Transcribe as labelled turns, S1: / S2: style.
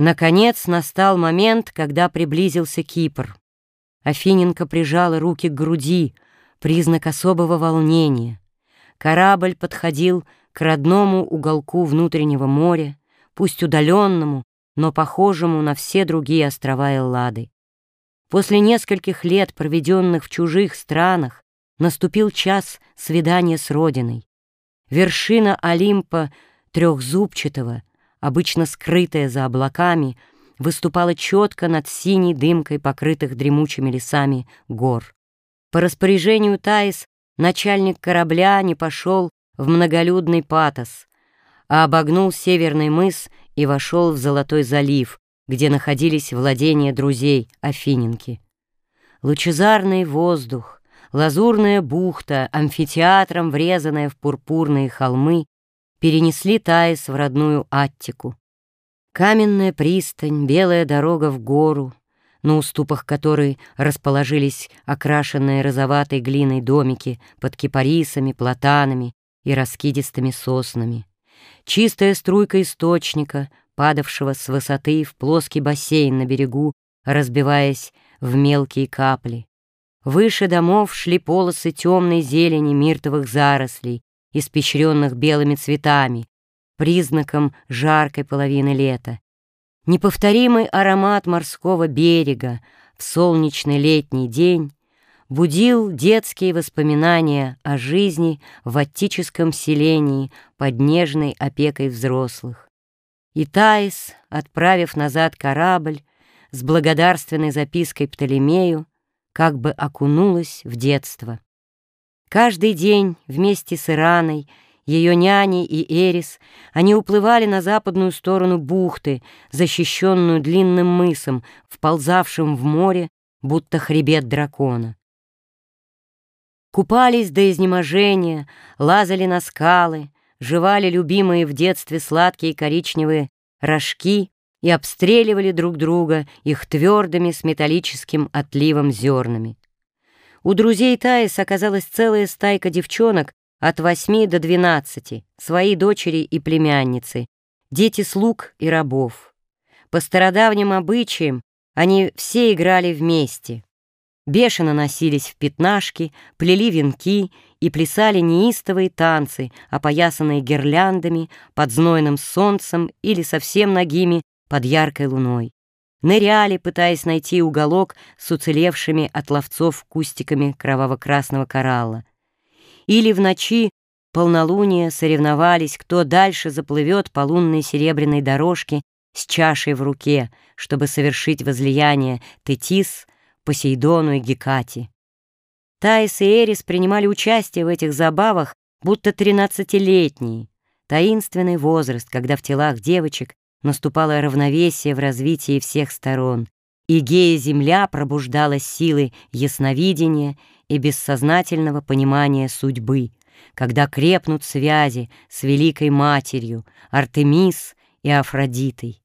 S1: Наконец настал момент, когда приблизился Кипр. Афиненко прижала руки к груди, признак особого волнения. Корабль подходил к родному уголку внутреннего моря, пусть удаленному, но похожему на все другие острова Эллады. После нескольких лет, проведенных в чужих странах, наступил час свидания с Родиной. Вершина Олимпа трехзубчатого — обычно скрытая за облаками, выступала четко над синей дымкой покрытых дремучими лесами гор. По распоряжению Таис начальник корабля не пошел в многолюдный патос, а обогнул северный мыс и вошел в Золотой залив, где находились владения друзей Афиненки. Лучезарный воздух, лазурная бухта, амфитеатром врезанная в пурпурные холмы, перенесли Таис в родную Аттику. Каменная пристань, белая дорога в гору, на уступах которой расположились окрашенные розоватой глиной домики под кипарисами, платанами и раскидистыми соснами. Чистая струйка источника, падавшего с высоты в плоский бассейн на берегу, разбиваясь в мелкие капли. Выше домов шли полосы темной зелени миртовых зарослей, испещренных белыми цветами, признаком жаркой половины лета. Неповторимый аромат морского берега в солнечный летний день будил детские воспоминания о жизни в аттическом селении под нежной опекой взрослых. И Таис, отправив назад корабль с благодарственной запиской Птолемею, как бы окунулась в детство. Каждый день вместе с Ираной, ее няней и Эрис, они уплывали на западную сторону бухты, защищенную длинным мысом, вползавшим в море, будто хребет дракона. Купались до изнеможения, лазали на скалы, жевали любимые в детстве сладкие коричневые рожки и обстреливали друг друга их твердыми с металлическим отливом зернами. У друзей Таис оказалась целая стайка девчонок от восьми до двенадцати, свои дочери и племянницы, дети слуг и рабов. По стародавним обычаям они все играли вместе. Бешено носились в пятнашки, плели венки и плясали неистовые танцы, опоясанные гирляндами, под знойным солнцем или совсем нагими под яркой луной ныряли, пытаясь найти уголок с уцелевшими от ловцов кустиками кроваво-красного коралла. Или в ночи полнолуния соревновались, кто дальше заплывет по лунной серебряной дорожке с чашей в руке, чтобы совершить возлияние Тетис, Посейдону и Гекате. Таис и Эрис принимали участие в этих забавах, будто тринадцатилетние, таинственный возраст, когда в телах девочек наступало равновесие в развитии всех сторон, и гея-земля пробуждала силы ясновидения и бессознательного понимания судьбы, когда крепнут связи с Великой Матерью, Артемис и Афродитой.